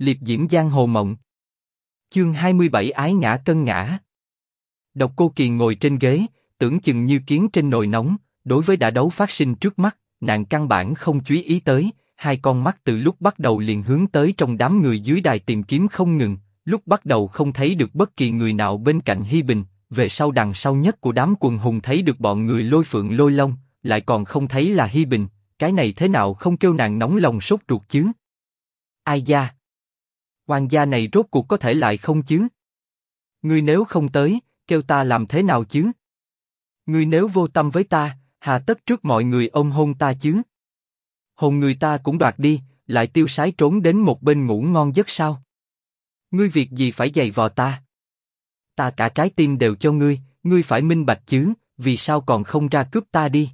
liệp diễm giang hồ mộng. Chương 27 ái ngã cân ngã. Độc Cô kiền ngồi trên ghế, tưởng chừng như kiến trên nồi nóng, đối với đã đấu phát sinh trước mắt, nàng căn bản không chú ý tới, hai con mắt từ lúc bắt đầu liền hướng tới trong đám người dưới đài tìm kiếm không ngừng, lúc bắt đầu không thấy được bất kỳ người nào bên cạnh Hi Bình, về sau đằng sau nhất của đám quần hùng thấy được bọn người lôi phượng lôi long, lại còn không thấy là Hi Bình, cái này thế nào không kêu nàng nóng lòng sốt ruột chứ? Ai da Hoàng gia này rốt cuộc có thể lại không chứ? Ngươi nếu không tới, kêu ta làm thế nào chứ? Ngươi nếu vô tâm với ta, hà tất trước mọi người ôm hôn ta chứ? Hồn người ta cũng đoạt đi, lại tiêu sái trốn đến một bên ngủ ngon giấc sao? Ngươi việc gì phải giày vò ta? Ta cả trái tim đều cho ngươi, ngươi phải minh bạch chứ, vì sao còn không ra cướp ta đi?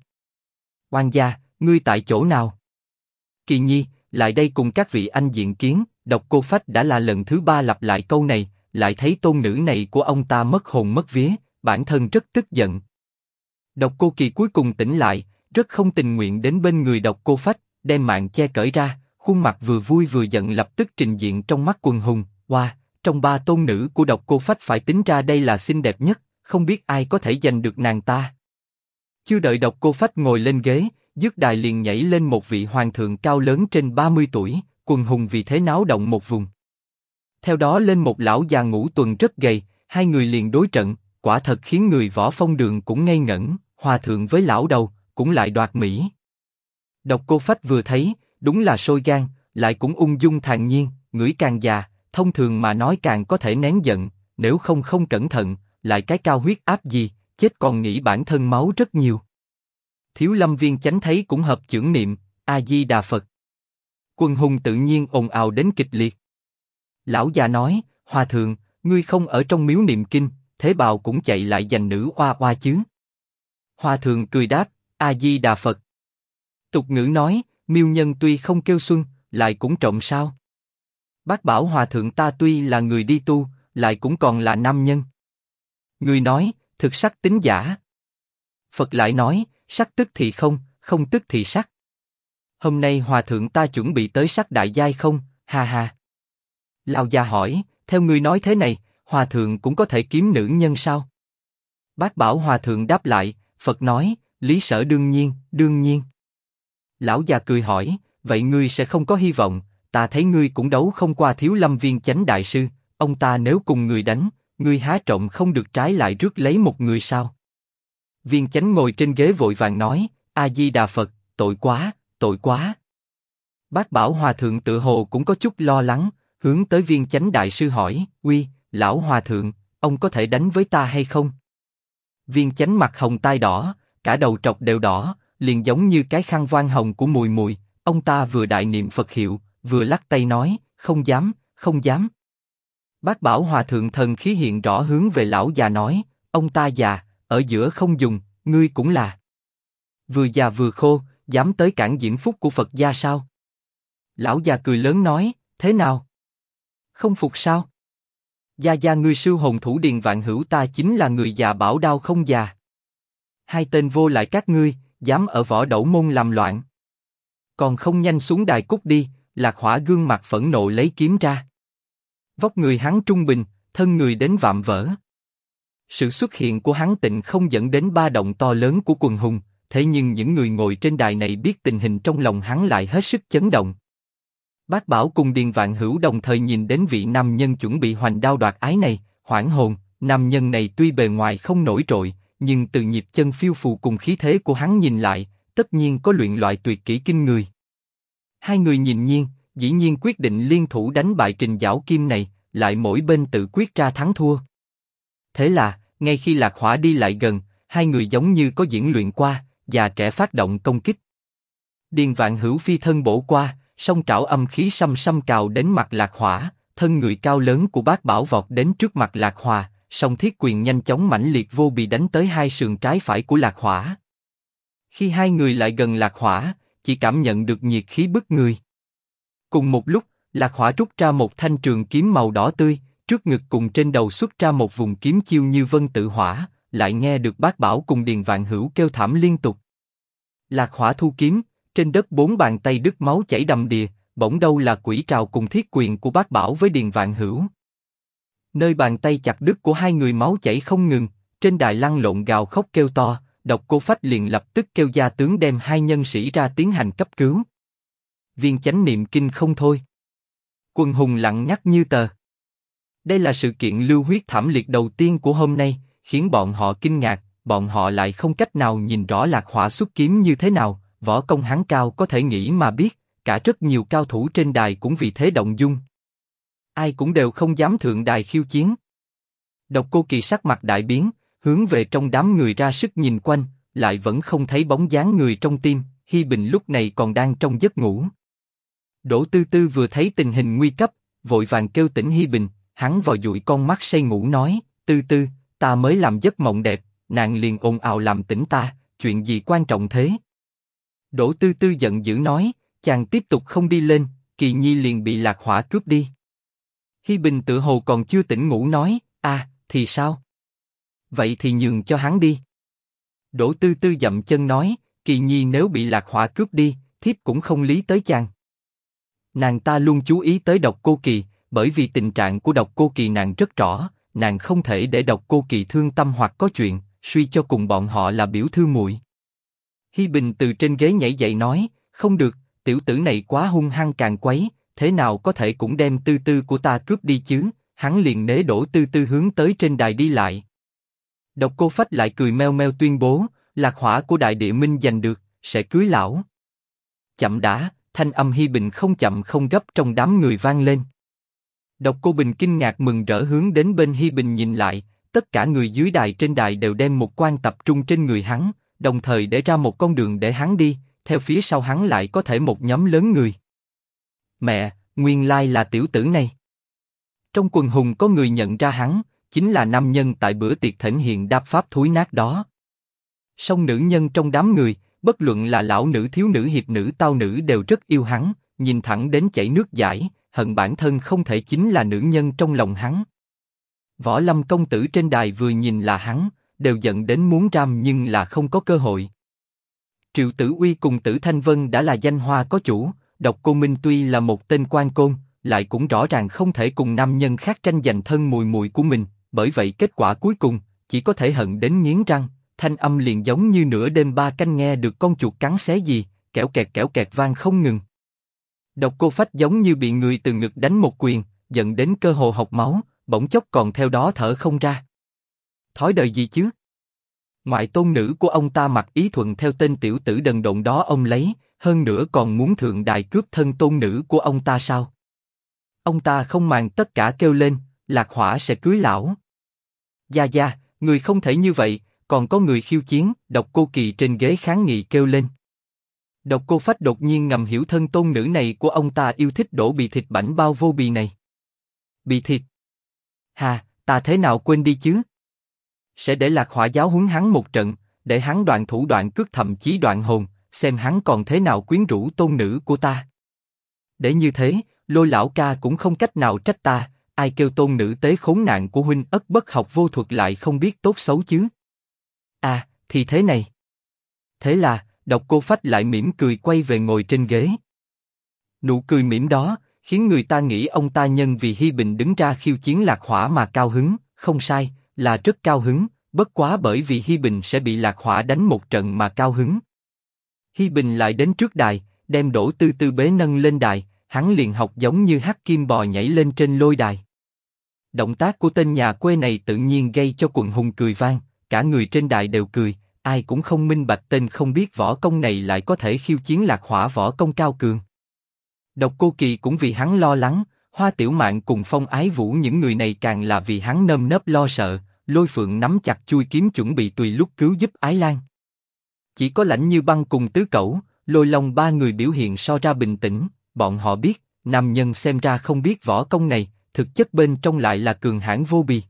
Quan gia, ngươi tại chỗ nào? Kỳ Nhi, lại đây cùng các vị anh diện kiến. Độc Cô Phách đã là lần thứ ba lặp lại câu này, lại thấy tôn nữ này của ông ta mất hồn mất vía, bản thân rất tức giận. Độc Cô Kỳ cuối cùng tỉnh lại, rất không tình nguyện đến bên người Độc Cô Phách, đem mạng che cởi ra, khuôn mặt vừa vui vừa giận lập tức trình diện trong mắt quần hùng. Wow, trong ba tôn nữ của Độc Cô Phách phải tính ra đây là xinh đẹp nhất, không biết ai có thể giành được nàng ta. Chưa đợi Độc Cô Phách ngồi lên ghế, dứt đài liền nhảy lên một vị hoàng thượng cao lớn trên 30 tuổi, quần hùng vì thế náo động một vùng. Theo đó lên một lão già ngũ tuần rất gầy, hai người liền đối trận, quả thật khiến người võ phong đường cũng ngây ngẩn, hòa thượng với lão đầu, cũng lại đoạt mỹ. Độc cô phách vừa thấy, đúng là sôi gan, lại cũng ung dung thản nhiên, ngửi càng già, thông thường mà nói càng có thể nén giận, nếu không không cẩn thận, lại cái cao huyết áp gì, chết còn nghĩ bản thân máu rất nhiều. Thiếu lâm viên chánh thấy cũng hợp chưởng niệm, A Di Đà Phật. Quân hùng tự nhiên ồn ào đến kịch liệt. Lão già nói, Hòa thượng, ngươi không ở trong miếu niệm kinh, thế bào cũng chạy lại giành nữ oa oa chứ. Hòa thượng cười đáp, A Di Đà Phật. Tục ngữ nói, miêu nhân tuy không kêu xuân, lại cũng trọng sao. Bác bảo hòa thượng ta tuy là người đi tu, lại cũng còn là nam nhân. Người nói, thực sắc tính giả. Phật lại nói, sắc tức thì không, không tức thì sắc. Hôm nay hòa thượng ta chuẩn bị tới sắc đại giai không, ha ha. Lão già hỏi, theo ngươi nói thế này, hòa thượng cũng có thể kiếm nữ nhân sao? Bác bảo hòa thượng đáp lại, Phật nói, lý sở đương nhiên, đương nhiên. Lão già cười hỏi, vậy ngươi sẽ không có hy vọng, ta thấy ngươi cũng đấu không qua thiếu lâm viên chánh đại sư, ông ta nếu cùng người đánh, ngươi há trộm không được trái lại rước lấy một người sao? Viên chánh ngồi trên ghế vội vàng nói, A Di Đà Phật, tội quá, tội quá. Bác bảo hòa thượng tự hồ cũng có chút lo lắng, hướng tới viên chánh đại sư hỏi, uy, lão hòa thượng, ông có thể đánh với ta hay không? Viên chánh mặt hồng tai đỏ, cả đầu trọc đều đỏ, liền giống như cái khăn voan hồng của mùi mùi. Ông ta vừa đại niệm Phật hiệu, vừa lắc tay nói, không dám, không dám. Bác bảo hòa thượng thần khí hiện rõ hướng về lão già nói, ông ta già, ở giữa không dùng, ngươi cũng là. Vừa già vừa khô, dám tới cản diễm phúc của Phật gia sao? Lão già cười lớn nói, thế nào? Không phục sao? Gia gia ngươi sư hồn thủ điền vạn hữu ta chính là người già bảo đau không già. Hai tên vô lại các ngươi, dám ở võ đẩu môn làm loạn. Còn không nhanh xuống đài cút đi, lạc hỏa gương mặt phẫn nộ lấy kiếm ra. Vóc người hắn trung bình, thân người đến vạm vỡ. Sự xuất hiện của hắn tịnh không dẫn đến ba động to lớn của quần hùng, thế nhưng những người ngồi trên đài này biết tình hình trong lòng hắn lại hết sức chấn động. Bác Bảo cùng Điền Vạn Hữu đồng thời nhìn đến vị nam nhân chuẩn bị hoành đao đoạt ái này, hoảng hồn. Nam nhân này tuy bề ngoài không nổi trội, nhưng từ nhịp chân phiêu phù cùng khí thế của hắn nhìn lại, tất nhiên có luyện loại tuyệt kỹ kinh người. Hai người nhìn nhiên, dĩ nhiên quyết định liên thủ đánh bại Trình Giảo Kim này, lại mỗi bên tự quyết ra thắng thua. Thế là, ngay khi Lạc Hỏa đi lại gần, hai người giống như có diễn luyện qua, già trẻ phát động công kích. Điền Vạn Hữu phi thân bổ qua, song trảo âm khí xăm xăm cào đến mặt Lạc Hỏa, thân người cao lớn của bác bảo vọt đến trước mặt Lạc Hòa, song thiết quyền nhanh chóng mãnh liệt vô bị đánh tới hai sườn trái phải của Lạc Hỏa. Khi hai người lại gần Lạc Hỏa, chỉ cảm nhận được nhiệt khí bức người. Cùng một lúc, Lạc Hỏa rút ra một thanh trường kiếm màu đỏ tươi, trước ngực cùng trên đầu xuất ra một vùng kiếm chiêu như vân tự hỏa, lại nghe được bác bảo cùng điền vạn hữu kêu thảm liên tục. Lạc Hỏa thu kiếm, trên đất bốn bàn tay đứt máu chảy đầm đìa, bỗng đâu là quỷ trào cùng thiết quyền của bác bảo với Điền Vạn Hữu. Nơi bàn tay chặt đứt của hai người máu chảy không ngừng, trên đài lăn lộn gào khóc kêu to, độc cô phách liền lập tức kêu gia tướng đem hai nhân sĩ ra tiến hành cấp cứu. Viên chánh niệm kinh không thôi. Quân hùng lặng nhắc như tờ. Đây là sự kiện lưu huyết thảm liệt đầu tiên của hôm nay, khiến bọn họ kinh ngạc, bọn họ lại không cách nào nhìn rõ lạc hỏa xuất kiếm như thế nào, võ công hắn cao có thể nghĩ mà biết, cả rất nhiều cao thủ trên đài cũng vì thế động dung. Ai cũng đều không dám thượng đài khiêu chiến. Độc cô kỳ sắc mặt đại biến, hướng về trong đám người ra sức nhìn quanh, lại vẫn không thấy bóng dáng người trong tim. Hi Bình lúc này còn đang trong giấc ngủ. Đỗ Tư Tư vừa thấy tình hình nguy cấp, vội vàng kêu tỉnh Hi Bình, hắn vò dụi con mắt say ngủ nói, Tư Tư, ta mới làm giấc mộng đẹp, nàng liền ồn ào làm tỉnh ta, chuyện gì quan trọng thế? Đỗ Tư Tư giận dữ nói, chàng tiếp tục không đi lên, Kỳ Nhi liền bị lạc hỏa cướp đi. Hi Bình tự hồ còn chưa tỉnh ngủ nói, a, thì sao? Vậy thì nhường cho hắn đi. Đỗ Tư Tư dậm chân nói, Kỳ Nhi nếu bị lạc hỏa cướp đi, thiếp cũng không lý tới chàng. Nàng ta luôn chú ý tới độc cô kỳ, bởi vì tình trạng của độc cô kỳ nàng rất rõ, nàng không thể để độc cô kỳ thương tâm hoặc có chuyện, suy cho cùng bọn họ là biểu thư muội. Hi Bình từ trên ghế nhảy dậy nói, không được, tiểu tử này quá hung hăng càng quấy, thế nào có thể cũng đem tư tư của ta cướp đi chứ? Hắn liền nế đổ tư tư hướng tới trên đài đi lại. Độc cô phách lại cười meo meo tuyên bố, lạc hỏa của đại địa minh giành được, sẽ cưới lão. Chậm đã, thanh âm Hi Bình không chậm không gấp trong đám người vang lên. Độc cô Bình kinh ngạc mừng rỡ hướng đến bên Hi Bình nhìn lại, tất cả người dưới đài trên đài đều đem một quan tập trung trên người hắn, đồng thời để ra một con đường để hắn đi, theo phía sau hắn lại có thể một nhóm lớn người. Mẹ, nguyên lai là tiểu tử này. Trong quần hùng có người nhận ra hắn, chính là nam nhân tại bữa tiệc thỉnh hiện đáp pháp thúi nát đó. Song nữ nhân trong đám người, bất luận là lão nữ thiếu nữ hiệp nữ tao nữ đều rất yêu hắn, nhìn thẳng đến chảy nước giải, hận bản thân không thể chính là nữ nhân trong lòng hắn. Võ Lâm công tử trên đài vừa nhìn là hắn, đều giận đến muốn ram nhưng là không có cơ hội. Triệu Tử Uy cùng Tử Thanh Vân đã là danh hoa có chủ, Độc Cô Minh tuy là một tên quan côn, lại cũng rõ ràng không thể cùng nam nhân khác tranh giành thân mùi mùi của mình, bởi vậy kết quả cuối cùng chỉ có thể hận đến nghiến răng. Thanh âm liền giống như nửa đêm ba canh nghe được con chuột cắn xé gì, kẹo kẹt kẹo kẹt vang không ngừng. Độc cô phách giống như bị người từ ngực đánh một quyền, dẫn đến cơ hồ học máu, bỗng chốc còn theo đó thở không ra. Thói đời gì chứ? Ngoại tôn nữ của ông ta mặc ý thuận theo tên tiểu tử đần độn đó ông lấy, hơn nữa còn muốn thượng đài cướp thân tôn nữ của ông ta sao? Ông ta không màng tất cả kêu lên, lạc hỏa sẽ cưới lão. Gia Gia, người không thể như vậy, còn có người khiêu chiến, độc cô kỳ trên ghế kháng nghị kêu lên. Độc cô phách đột nhiên ngầm hiểu thân tôn nữ này của ông ta yêu thích đổ bị thịt bảnh bao vô bì này. Bị thịt. Hà, ta thế nào quên đi chứ? Sẽ để lạc hỏa giáo huấn hắn một trận, để hắn đoạn thủ đoạn cướp thậm chí đoạn hồn, xem hắn còn thế nào quyến rũ tôn nữ của ta. Để như thế, lôi lão ca cũng không cách nào trách ta, ai kêu tôn nữ tế khốn nạn của huynh ất bất học vô thuật lại không biết tốt xấu chứ. À, thì thế này. Thế là, độc cô phách lại mỉm cười quay về ngồi trên ghế. Nụ cười mỉm đó, khiến người ta nghĩ ông ta nhân vì Hi Bình đứng ra khiêu chiến lạc hỏa mà cao hứng, không sai, là rất cao hứng, bất quá bởi vì Hi Bình sẽ bị lạc hỏa đánh một trận mà cao hứng. Hi Bình lại đến trước đài, đem đổ tư tư bế nâng lên đài, hắn liền học giống như hắc kim bò nhảy lên trên lôi đài. Động tác của tên nhà quê này tự nhiên gây cho quần hùng cười vang, cả người trên đài đều cười, ai cũng không minh bạch tên không biết võ công này lại có thể khiêu chiến lạc hỏa võ công cao cường. Độc Cô Kỳ cũng vì hắn lo lắng, Hoa Tiểu Mạn cùng Phong Ái Vũ những người này càng là vì hắn nơm nớp lo sợ, Lôi Phượng nắm chặt chui kiếm chuẩn bị tùy lúc cứu giúp Ái Lan. Chỉ có lãnh như băng cùng tứ cẩu, lôi long ba người biểu hiện so ra bình tĩnh, bọn họ biết, nam nhân xem ra không biết võ công này, thực chất bên trong lại là cường hãn vô bì.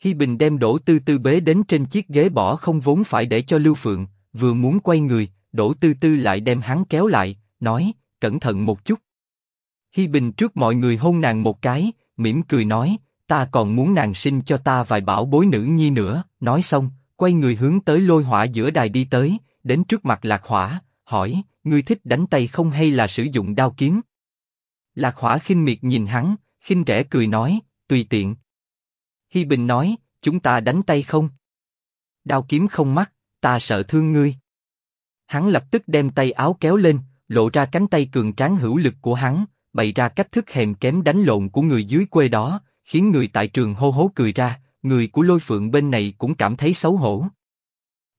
Hi Bình đem Đỗ Tư Tư bế đến trên chiếc ghế bỏ không vốn phải để cho Lưu Phượng, vừa muốn quay người, Đỗ Tư Tư lại đem hắn kéo lại, nói, cẩn thận một chút. Hi Bình trước mọi người hôn nàng một cái, mỉm cười nói, ta còn muốn nàng sinh cho ta vài bảo bối nữ nhi nữa. Nói xong, quay người hướng tới lôi hỏa giữa đài đi tới, đến trước mặt lạc hỏa, hỏi, ngươi thích đánh tay không hay là sử dụng đao kiếm? Lạc Hỏa khinh miệt nhìn hắn, khinh rẻ cười nói, tùy tiện. Hi Bình nói, chúng ta đánh tay không? Đao kiếm không mắt, ta sợ thương ngươi. Hắn lập tức đem tay áo kéo lên, lộ ra cánh tay cường tráng hữu lực của hắn, bày ra cách thức hèn kém đánh lộn của người dưới quê đó, khiến người tại trường hô hố cười ra, người của lôi phượng bên này cũng cảm thấy xấu hổ.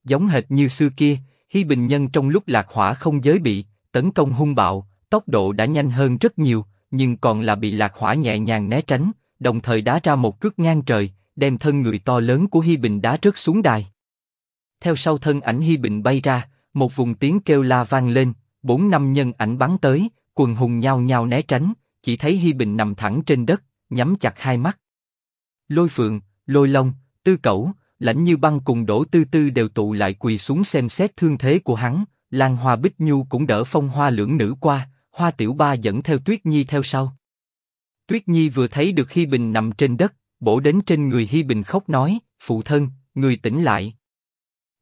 Giống hệt như xưa kia, Hi Bình Nhân trong lúc lạc hỏa không giới bị, tấn công hung bạo, tốc độ đã nhanh hơn rất nhiều, nhưng còn là bị lạc hỏa nhẹ nhàng né tránh, đồng thời đá ra một cước ngang trời, đem thân người to lớn của Hi Bình đá rớt xuống đài. Theo sau thân ảnh Hi Bình bay ra, một vùng tiếng kêu la vang lên, bốn năm nhân ảnh bắn tới, quần hùng nhao nhao né tránh, chỉ thấy Hi Bình nằm thẳng trên đất, nhắm chặt hai mắt. Lôi Phượng, Lôi Long, Tư Cẩu, lãnh như băng cùng đổ tư tư đều tụ lại quỳ xuống xem xét thương thế của hắn. Lan Hoa Bích Nhu cũng đỡ phong hoa lưỡng nữ qua, Hoa Tiểu Ba dẫn theo Tuyết Nhi theo sau. Tuyết Nhi vừa thấy được Hi Bình nằm trên đất, bổ đến trên người Hi Bình khóc nói, phụ thân, người tỉnh lại.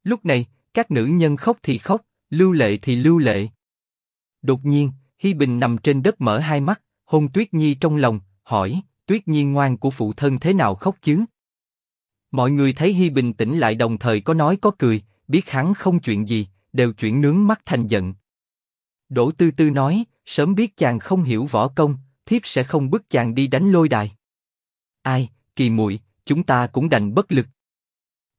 Lúc này, các nữ nhân khóc thì khóc, lưu lệ thì lưu lệ. Đột nhiên, Hi Bình nằm trên đất mở hai mắt, hôn Tuyết Nhi trong lòng, hỏi, Tuyết Nhi ngoan của phụ thân thế nào khóc chứ? Mọi người thấy Hi bình tĩnh lại đồng thời có nói có cười, biết hắn không chuyện gì, đều chuyển nướng mắt thành giận. Đỗ Tư Tư nói, sớm biết chàng không hiểu võ công, thiếp sẽ không bức chàng đi đánh lôi đài. Ai, kỳ muội, chúng ta cũng đành bất lực.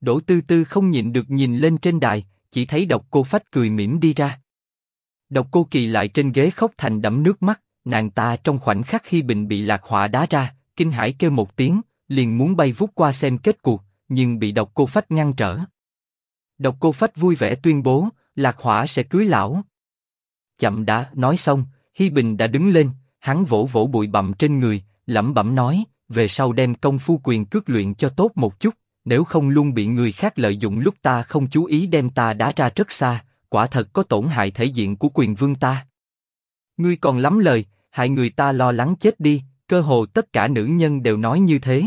Đỗ Tư Tư không nhịn được nhìn lên trên đài, chỉ thấy độc cô phách cười mỉm đi ra. Độc cô kỳ lại trên ghế khóc thành đẫm nước mắt, nàng ta trong khoảnh khắc khi bình bị lạc họa đá ra, kinh hãi kêu một tiếng, liền muốn bay vút qua xem kết cuộc, nhưng bị độc cô phách ngăn trở. Độc cô phách vui vẻ tuyên bố, lạc hỏa sẽ cưới lão. Chậm đã, nói xong, Hi Bình đã đứng lên, hắn vỗ vỗ bụi bặm trên người, lẩm bẩm nói, về sau đem công phu quyền cước luyện cho tốt một chút, nếu không luôn bị người khác lợi dụng lúc ta không chú ý đem ta đá ra rất xa, quả thật có tổn hại thể diện của quyền vương ta. Ngươi còn lắm lời, hại người ta lo lắng chết đi, cơ hồ tất cả nữ nhân đều nói như thế.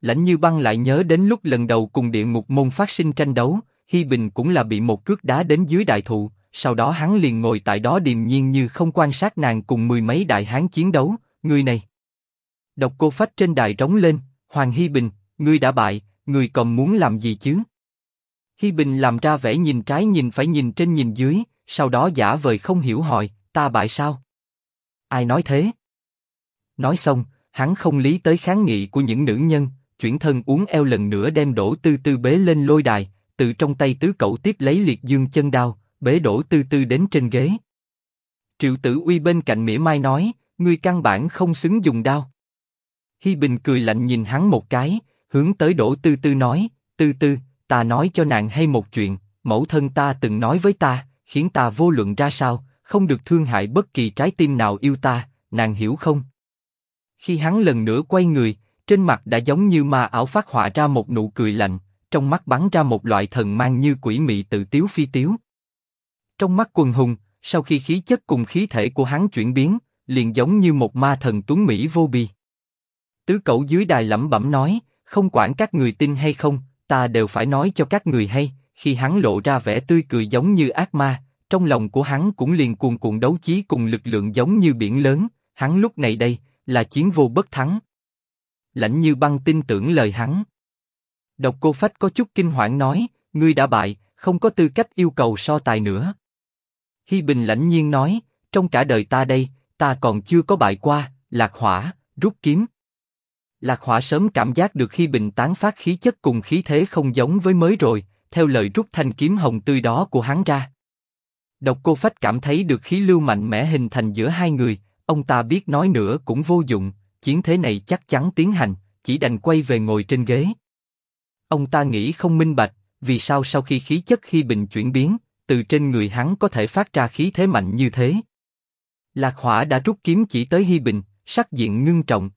Lãnh Như Băng lại nhớ đến lúc lần đầu cùng địa ngục môn phát sinh tranh đấu, Hi Bình cũng là bị một cước đá đến dưới đại thụ, sau đó hắn liền ngồi tại đó điềm nhiên như không quan sát nàng cùng mười mấy đại hán chiến đấu, người này. Độc cô phách trên đài rống lên, Hoàng hy Bình, ngươi đã bại, ngươi còn muốn làm gì chứ? hy Bình làm ra vẻ nhìn trái nhìn phải nhìn trên nhìn dưới, sau đó giả vời không hiểu hỏi, ta bại sao? Ai nói thế? Nói xong, hắn không lý tới kháng nghị của những nữ nhân, chuyển thân uống eo lần nữa đem đổ tư tư bế lên lôi đài, từ trong tay tứ cậu tiếp lấy liệt dương chân đao, bế đổ tư tư đến trên ghế. Triệu Tử Uy bên cạnh mỉa mai nói, ngươi căn bản không xứng dùng đao. Hi Bình cười lạnh nhìn hắn một cái, hướng tới đổ tư tư nói, tư tư, ta nói cho nàng hay một chuyện, mẫu thân ta từng nói với ta, khiến ta vô luận ra sao, không được thương hại bất kỳ trái tim nào yêu ta, nàng hiểu không? Khi hắn lần nữa quay người, trên mặt đã giống như ma ảo phát họa ra một nụ cười lạnh, trong mắt bắn ra một loại thần mang như quỷ mị tự tiếu phi tiếu. Trong mắt quần hùng, sau khi khí chất cùng khí thể của hắn chuyển biến, liền giống như một ma thần tuấn mỹ vô bì. Tứ cậu dưới đài lẩm bẩm nói, không quản các người tin hay không, ta đều phải nói cho các người hay. Khi hắn lộ ra vẻ tươi cười giống như ác ma, trong lòng của hắn cũng liền cuồn cuộn đấu chí cùng lực lượng giống như biển lớn. Hắn lúc này đây là chiến vô bất thắng. Lãnh như băng tin tưởng lời hắn. Độc cô phách có chút kinh hoảng nói, ngươi đã bại, không có tư cách yêu cầu so tài nữa. Hi Bình lãnh nhiên nói, trong cả đời ta đây, ta còn chưa có bại qua, lạc hỏa, rút kiếm. Lạc hỏa sớm cảm giác được khi Bình tán phát khí chất cùng khí thế không giống với mới rồi, theo lời rút thanh kiếm hồng tươi đó của hắn ra. Độc cô phách cảm thấy được khí lưu mạnh mẽ hình thành giữa hai người, ông ta biết nói nữa cũng vô dụng, chiến thế này chắc chắn tiến hành, chỉ đành quay về ngồi trên ghế. Ông ta nghĩ không minh bạch, vì sao sau khi khí chất khi bình chuyển biến, từ trên người hắn có thể phát ra khí thế mạnh như thế. Lạc Hỏa đã rút kiếm chỉ tới Hi Bình, sắc diện ngưng trọng.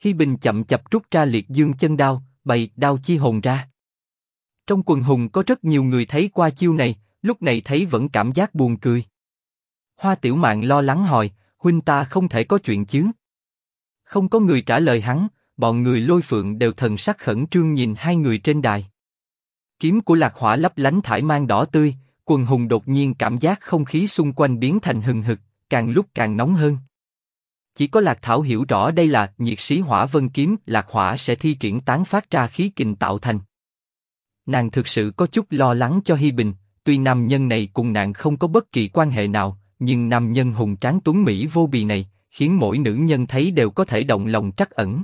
Hi Bình chậm chập rút ra liệt dương chân đao, bày đao chi hồn ra. Trong quần hùng có rất nhiều người thấy qua chiêu này, lúc này thấy vẫn cảm giác buồn cười. Hoa Tiểu Mạn lo lắng hỏi, huynh ta không thể có chuyện chứ? Không có người trả lời hắn, bọn người lôi phượng đều thần sắc khẩn trương nhìn hai người trên đài. Kiếm của lạc hỏa lấp lánh thải mang đỏ tươi, quần hùng đột nhiên cảm giác không khí xung quanh biến thành hừng hực, càng lúc càng nóng hơn. Chỉ có Lạc Thảo hiểu rõ đây là nhiệt sĩ hỏa vân kiếm, Lạc hỏa sẽ thi triển tán phát ra khí kình tạo thành. Nàng thực sự có chút lo lắng cho Hi Bình, tuy nam nhân này cùng nàng không có bất kỳ quan hệ nào, nhưng nam nhân hùng tráng tuấn Mỹ vô bì này, khiến mỗi nữ nhân thấy đều có thể động lòng trắc ẩn.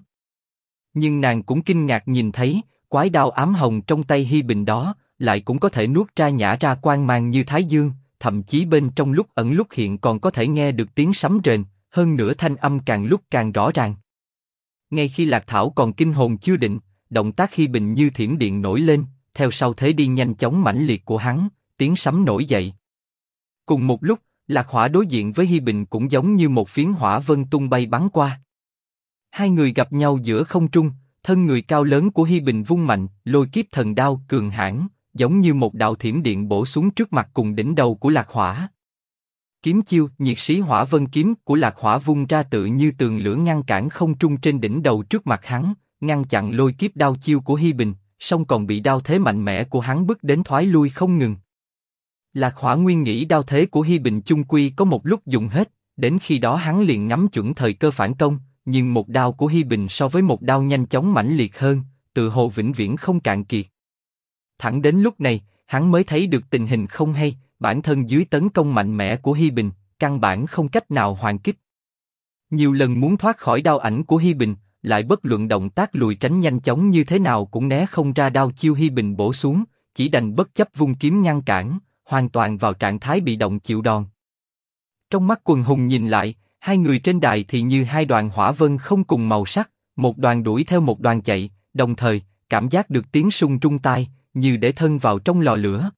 Nhưng nàng cũng kinh ngạc nhìn thấy, quái đao ám hồng trong tay Hi Bình đó, lại cũng có thể nuốt ra nhả ra quang mang như thái dương, thậm chí bên trong lúc ẩn lúc hiện còn có thể nghe được tiếng sấm rền, hơn nữa thanh âm càng lúc càng rõ ràng. Ngay khi Lạc Thảo còn kinh hồn chưa định, động tác khi Bình như thiểm điện nổi lên, theo sau thế đi nhanh chóng mãnh liệt của hắn, tiếng sấm nổi dậy. Cùng một lúc, Lạc Hỏa đối diện với Hi Bình cũng giống như một phiến hỏa vân tung bay bắn qua. Hai người gặp nhau giữa không trung, thân người cao lớn của Hi Bình vung mạnh, lôi kiếp thần đao cường hãn, giống như một đạo thiểm điện bổ xuống trước mặt cùng đỉnh đầu của Lạc Hỏa. Kiếm chiêu, nhiệt sĩ hỏa vân kiếm của Lạc Hỏa vung ra tự như tường lửa ngăn cản không trung trên đỉnh đầu trước mặt hắn, ngăn chặn lôi kiếp đao chiêu của Hi Bình, song còn bị đao thế mạnh mẽ của hắn bức đến thoái lui không ngừng. Lạc Hỏa Nguyên nghĩ đao thế của Hi Bình chung quy có một lúc dùng hết, đến khi đó hắn liền ngắm chuẩn thời cơ phản công, nhưng một đao của Hi Bình so với một đao nhanh chóng mãnh liệt hơn, tự hồ vĩnh viễn không cạn kiệt. Thẳng đến lúc này, hắn mới thấy được tình hình không hay, bản thân dưới tấn công mạnh mẽ của Hi Bình, căn bản không cách nào hoàn kích. Nhiều lần muốn thoát khỏi đao ảnh của Hi Bình, lại bất luận động tác lùi tránh nhanh chóng như thế nào cũng né không ra đao chiêu Hi Bình bổ xuống, chỉ đành bất chấp vung kiếm ngăn cản, hoàn toàn vào trạng thái bị động chịu đòn. Trong mắt quần hùng nhìn lại, hai người trên đài thì như hai đoàn hỏa vân không cùng màu sắc, một đoàn đuổi theo một đoàn chạy, đồng thời cảm giác được tiếng sung trung tai, như để thân vào trong lò lửa.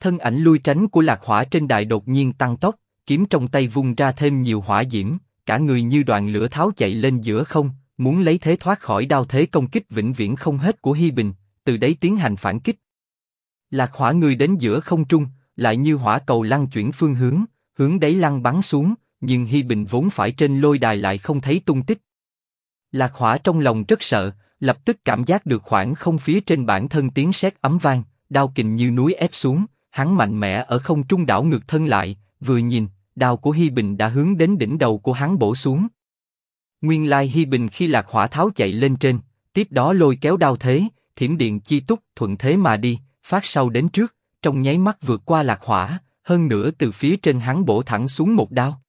Thân ảnh lui tránh của lạc hỏa trên đài đột nhiên tăng tốc, kiếm trong tay vung ra thêm nhiều hỏa diễm, cả người như đoàn lửa tháo chạy lên giữa không, muốn lấy thế thoát khỏi đao thế công kích vĩnh viễn không hết của Hi Bình, từ đấy tiến hành phản kích. Lạc hỏa người đến giữa không trung, lại như hỏa cầu lăn chuyển phương hướng, hướng đấy lăn bắn xuống, nhưng Hi Bình vốn phải trên lôi đài lại không thấy tung tích. Lạc hỏa trong lòng rất sợ, lập tức cảm giác được khoảng không phía trên bản thân tiếng sét ấm vang, đao kình như núi ép xuống, hắn mạnh mẽ ở không trung đảo ngược thân lại, vừa nhìn, đao của Hi Bình đã hướng đến đỉnh đầu của hắn bổ xuống. Nguyên lai Hi Bình khi lạc hỏa tháo chạy lên trên, tiếp đó lôi kéo đao thế, thiểm điện chi túc thuận thế mà đi, phát sau đến trước, trong nháy mắt vượt qua lạc hỏa, hơn nữa từ phía trên hắn bổ thẳng xuống một đao.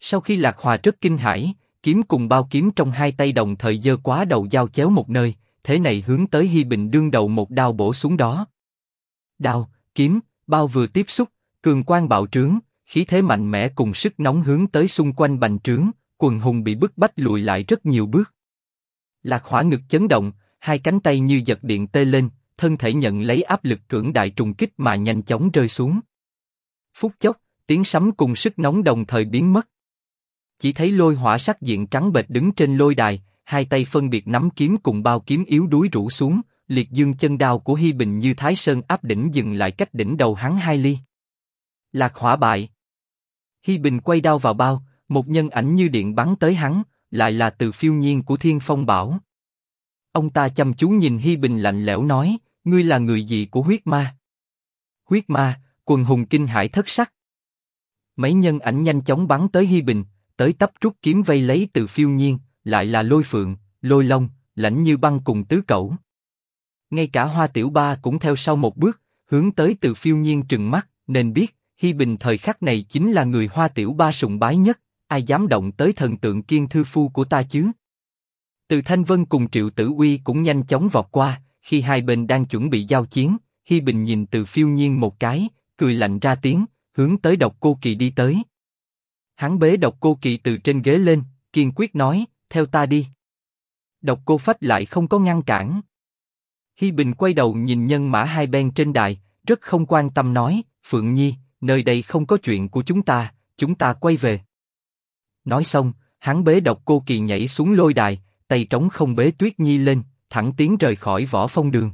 Sau khi lạc hòa rất kinh hãi, kiếm cùng bao kiếm trong hai tay đồng thời giơ quá đầu dao chéo một nơi, thế này hướng tới Hi Bình đương đầu một đao bổ xuống đó. Đao, kiếm, bao vừa tiếp xúc, cường quang bạo trướng, khí thế mạnh mẽ cùng sức nóng hướng tới xung quanh bành trướng, quần hùng bị bức bách lùi lại rất nhiều bước. Lạc hỏa ngực chấn động, hai cánh tay như giật điện tê lên, thân thể nhận lấy áp lực cưỡng đại trùng kích mà nhanh chóng rơi xuống. Phút chốc, tiếng sấm cùng sức nóng đồng thời biến mất. Chỉ thấy lôi hỏa sắc diện trắng bệch đứng trên lôi đài, hai tay phân biệt nắm kiếm cùng bao kiếm yếu đuối rũ xuống, liệt dương chân đao của Hi Bình như Thái Sơn áp đỉnh dừng lại cách đỉnh đầu hắn hai ly. Lạc hỏa bại. Hi Bình quay đao vào bao, một nhân ảnh như điện bắn tới hắn, lại là từ phiêu nhiên của Thiên Phong Bảo. Ông ta chăm chú nhìn Hi Bình lạnh lẽo nói, ngươi là người gì của huyết ma? Huyết ma, quần hùng kinh hải thất sắc. Mấy nhân ảnh nhanh chóng bắn tới Hi Bình, tới tấp rút kiếm vây lấy từ phiêu nhiên, lại là lôi phượng, lôi long, lãnh như băng cùng tứ cẩu. Ngay cả hoa tiểu ba cũng theo sau một bước, hướng tới từ phiêu nhiên trừng mắt, nên biết, Hi Bình thời khắc này chính là người hoa tiểu ba sùng bái nhất, ai dám động tới thần tượng kiên thư phu của ta chứ? Từ Thanh Vân cùng Triệu Tử Uy cũng nhanh chóng vọt qua, khi hai bên đang chuẩn bị giao chiến, Hi Bình nhìn từ phiêu nhiên một cái, cười lạnh ra tiếng, hướng tới độc cô kỳ đi tới. Hắn bế độc cô kỳ từ trên ghế lên, kiên quyết nói, theo ta đi. Độc cô phách lại không có ngăn cản. Hi Bình quay đầu nhìn nhân mã hai bên trên đài, rất không quan tâm nói, Phượng Nhi, nơi đây không có chuyện của chúng ta, chúng ta quay về. Nói xong, hắn bế độc cô kỳ nhảy xuống lôi đài, tay trống không bế Tuyết Nhi lên, thẳng tiến rời khỏi võ phong đường.